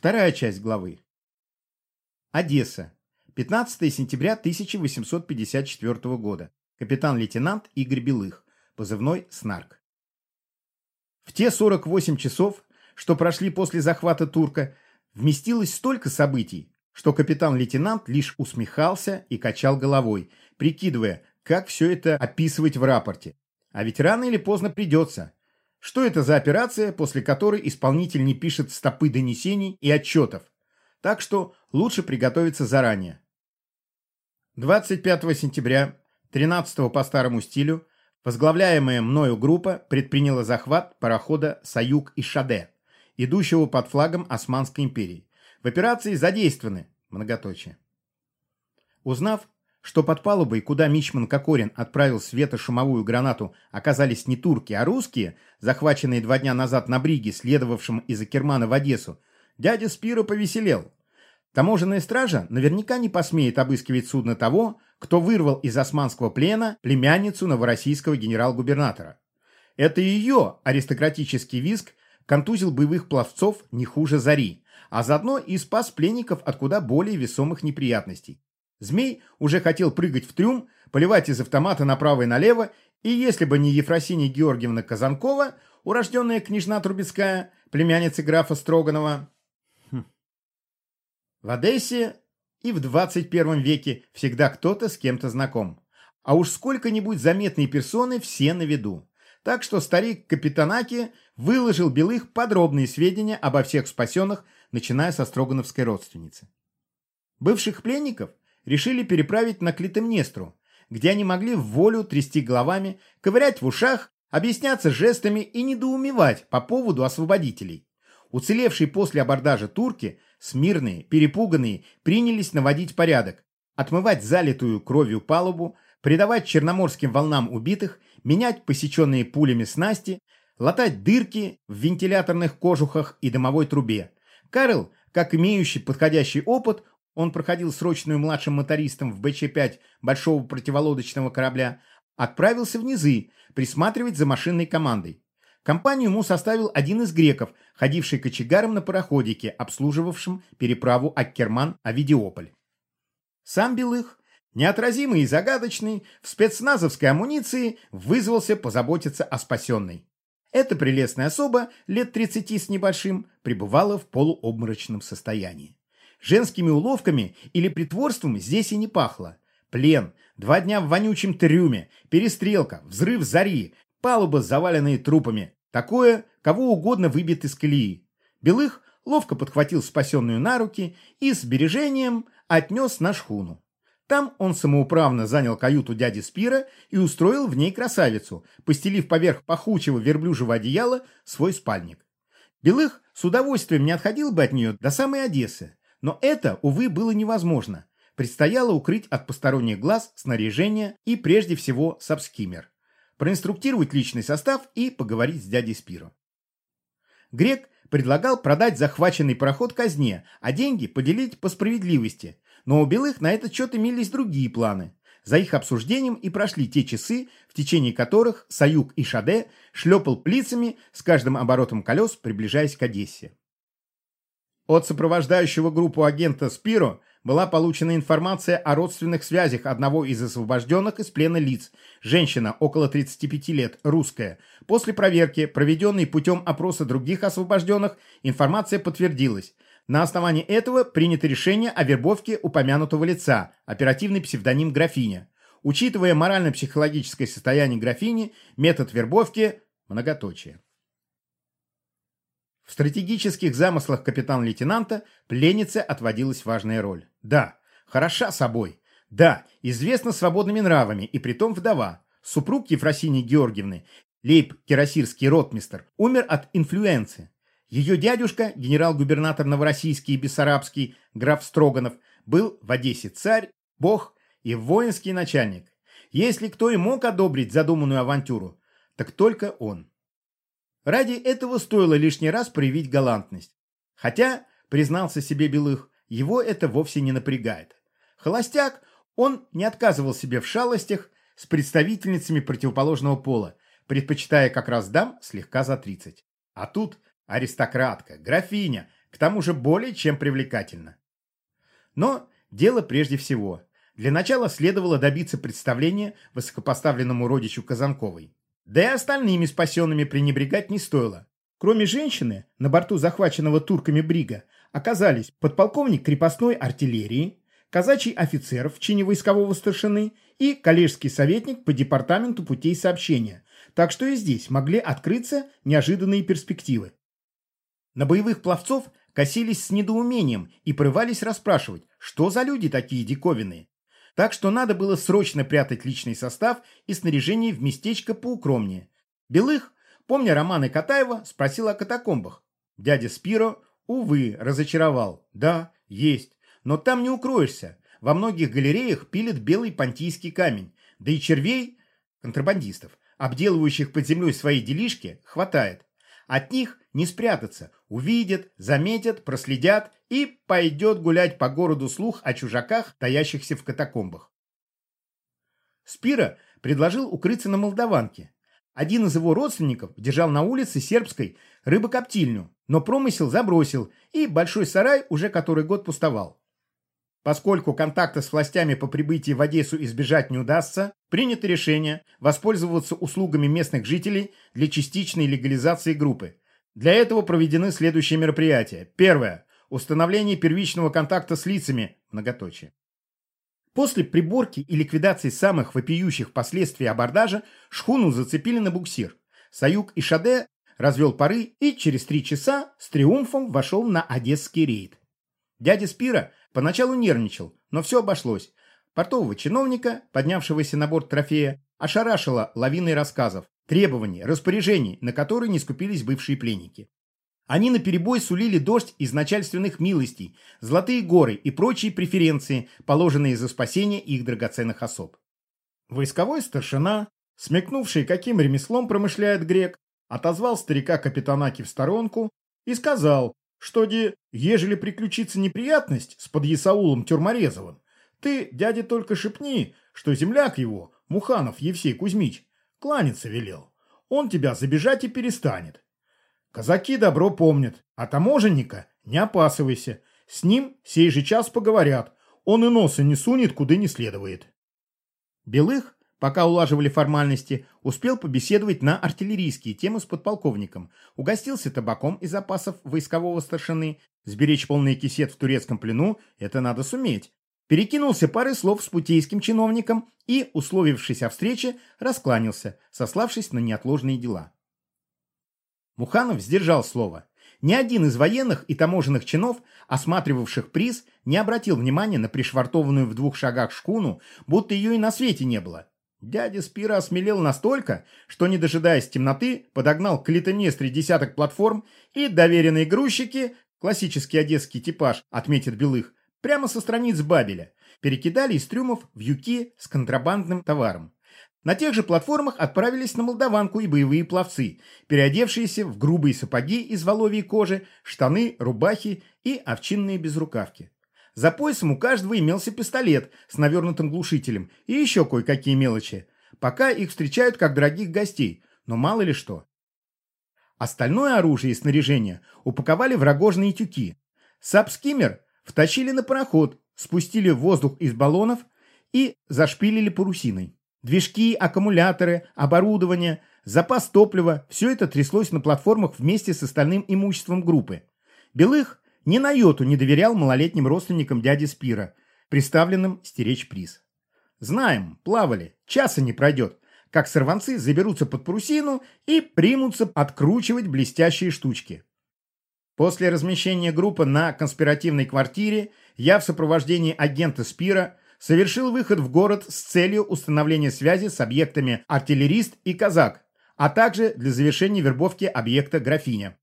Вторая часть главы. Одесса. 15 сентября 1854 года. Капитан-лейтенант Игорь Белых. Позывной «Снарк». В те 48 часов, что прошли после захвата турка, вместилось столько событий, что капитан-лейтенант лишь усмехался и качал головой, прикидывая, как все это описывать в рапорте. А ведь рано или поздно придется. Что это за операция, после которой исполнитель не пишет стопы донесений и отчетов? Так что лучше приготовиться заранее. 25 сентября, 13 по старому стилю, возглавляемая мною группа предприняла захват парохода «Саюк» и «Шаде», идущего под флагом Османской империи. В операции задействованы многоточие. Узнав, что под палубой, куда Мичман Кокорин отправил светошумовую гранату, оказались не турки, а русские, захваченные два дня назад на бриге, следовавшем из Акермана в Одессу, дядя Спиро повеселел. Таможенная стража наверняка не посмеет обыскивать судно того, кто вырвал из османского плена племянницу новороссийского генерал-губернатора. Это ее аристократический визг контузил боевых пловцов не хуже зари, а заодно и спас пленников от куда более весомых неприятностей. Змей уже хотел прыгать в трюм, поливать из автомата направо и налево, и если бы не Ефросинья Георгиевна Казанкова, урожденная княжна Трубецкая, племянница графа Строганова. Хм. В Одессе и в 21 веке всегда кто-то с кем-то знаком. А уж сколько-нибудь заметные персоны все на виду. Так что старик Капитанаки выложил Белых подробные сведения обо всех спасенных, начиная со Строгановской родственницы. Бывших пленников решили переправить на Клитемнестру, где они могли в волю трясти головами, ковырять в ушах, объясняться жестами и недоумевать по поводу освободителей. Уцелевшие после абордажа турки, смирные, перепуганные, принялись наводить порядок, отмывать залитую кровью палубу, придавать черноморским волнам убитых, менять посеченные пулями снасти, латать дырки в вентиляторных кожухах и дымовой трубе. Карл, как имеющий подходящий опыт, он проходил срочную младшим мотористом в БЧ-5 большого противолодочного корабля, отправился в низы присматривать за машинной командой. Компанию ему составил один из греков, ходивший кочегаром на пароходике, обслуживавшем переправу Аккерман-Авидиополь. Сам Белых, неотразимый и загадочный, в спецназовской амуниции вызвался позаботиться о спасенной. Эта прелестная особа, лет 30 с небольшим, пребывала в полуобморочном состоянии. Женскими уловками или притворством здесь и не пахло. Плен, два дня в вонючем трюме, перестрелка, взрыв зари, палуба, заваленные трупами. Такое, кого угодно выбит из колеи. Белых ловко подхватил спасенную на руки и с бережением отнес на шхуну. Там он самоуправно занял каюту дяди Спира и устроил в ней красавицу, постелив поверх пахучего верблюжьего одеяла свой спальник. Белых с удовольствием не отходил бы от нее до самой Одессы, но это, увы, было невозможно. Предстояло укрыть от посторонних глаз снаряжение и прежде всего сабскиммер. Проинструктировать личный состав и поговорить с дядей Спиро. Грек предлагал продать захваченный пароход казне, а деньги поделить по справедливости. Но у Белых на этот счет имелись другие планы. За их обсуждением и прошли те часы, в течение которых Саюк и Шаде шлепал плицами с каждым оборотом колес, приближаясь к Одессе. От сопровождающего группу агента Спиро была получена информация о родственных связях одного из освобожденных из плена лиц. Женщина, около 35 лет, русская. После проверки, проведенной путем опроса других освобожденных, информация подтвердилась. На основании этого принято решение о вербовке упомянутого лица, оперативный псевдоним «Графиня». Учитывая морально-психологическое состояние графини, метод вербовки – многоточие. В стратегических замыслах капитан-лейтенанта пленнице отводилась важная роль. Да, хороша собой. Да, известна свободными нравами, и притом вдова. Супруг Ефросинии Георгиевны, лейб-кирасирский ротмистер, умер от инфлюенции. Ее дядюшка, генерал-губернатор Новороссийский и Бессарабский, граф Строганов, был в Одессе царь, бог и воинский начальник. Если кто и мог одобрить задуманную авантюру, так только он. Ради этого стоило лишний раз проявить галантность. Хотя, признался себе Белых, его это вовсе не напрягает. Холостяк, он не отказывал себе в шалостях с представительницами противоположного пола, предпочитая как раз дам слегка за 30. А тут аристократка, графиня, к тому же более чем привлекательно. Но дело прежде всего. Для начала следовало добиться представления высокопоставленному родичу Казанковой. Да и остальными спасенными пренебрегать не стоило. Кроме женщины, на борту захваченного турками брига оказались подполковник крепостной артиллерии, казачий офицер в чине войскового старшины и коллежский советник по департаменту путей сообщения, так что и здесь могли открыться неожиданные перспективы. На боевых пловцов косились с недоумением и порывались расспрашивать, что за люди такие диковинные. Так что надо было срочно прятать личный состав и снаряжение в местечко поукромнее. Белых, помня романы Катаева, спросил о катакомбах. Дядя Спиро, увы, разочаровал. Да, есть, но там не укроешься. Во многих галереях пилит белый понтийский камень, да и червей, контрабандистов, обделывающих под землей свои делишки, хватает. От них не спрятаться, увидят, заметят, проследят и пойдет гулять по городу слух о чужаках, таящихся в катакомбах. Спира предложил укрыться на Молдаванке. Один из его родственников держал на улице сербской рыбокоптильню, но промысел забросил, и большой сарай уже который год пустовал. Поскольку контакта с властями по прибытии в Одессу избежать не удастся, принято решение воспользоваться услугами местных жителей для частичной легализации группы. Для этого проведены следующие мероприятия. Первое. Установление первичного контакта с лицами. Многоточие. После приборки и ликвидации самых вопиющих последствий абордажа шхуну зацепили на буксир. Саюк и Шаде развел пары и через три часа с триумфом вошел на одесский рейд. Дядя Спира поначалу нервничал, но все обошлось. Портового чиновника, поднявшегося на борт трофея, ошарашило лавиной рассказов, требований, распоряжений, на которые не скупились бывшие пленники. Они наперебой сулили дождь из начальственных милостей, золотые горы и прочие преференции, положенные за спасение их драгоценных особ. Войсковой старшина, смекнувший, каким ремеслом промышляет грек, отозвал старика Капитанаки в сторонку и сказал, что, де, ежели приключится неприятность с подъясаулом Тюрморезовым, ты, дяде, только шепни, что земляк его, Муханов Евсей Кузьмич, кланяться велел. Он тебя забежать и перестанет. Казаки добро помнят, а таможенника не опасывайся. С ним сей же час поговорят. Он и носа не сунет, куда не следует. Белых Пока улаживали формальности, успел побеседовать на артиллерийские темы с подполковником, угостился табаком из запасов войскового старшины, сберечь полный кисет в турецком плену – это надо суметь. Перекинулся парой слов с путейским чиновником и, условившись о встрече, раскланялся, сославшись на неотложные дела. Муханов сдержал слово. Ни один из военных и таможенных чинов, осматривавших приз, не обратил внимания на пришвартованную в двух шагах шкуну, будто ее и на свете не было. Дядя Спира осмелел настолько, что, не дожидаясь темноты, подогнал к Литоместре десяток платформ и доверенные грузчики, классический одесский типаж, отметит Белых, прямо со страниц Бабеля, перекидали из трюмов в юки с контрабандным товаром. На тех же платформах отправились на Молдаванку и боевые пловцы, переодевшиеся в грубые сапоги из воловьей кожи, штаны, рубахи и овчинные безрукавки. За поясом у каждого имелся пистолет с навернутым глушителем и еще кое-какие мелочи. Пока их встречают как дорогих гостей, но мало ли что. Остальное оружие и снаряжение упаковали в рогожные тюки. Сапскиммер втащили на пароход, спустили воздух из баллонов и зашпилили парусиной. Движки, аккумуляторы, оборудование, запас топлива – все это тряслось на платформах вместе с остальным имуществом группы. Белых ни на йоту не доверял малолетним родственникам дяди Спира, приставленным стеречь приз. Знаем, плавали, часа не пройдет, как сорванцы заберутся под парусину и примутся откручивать блестящие штучки. После размещения группы на конспиративной квартире я в сопровождении агента Спира совершил выход в город с целью установления связи с объектами артиллерист и казак, а также для завершения вербовки объекта графиня.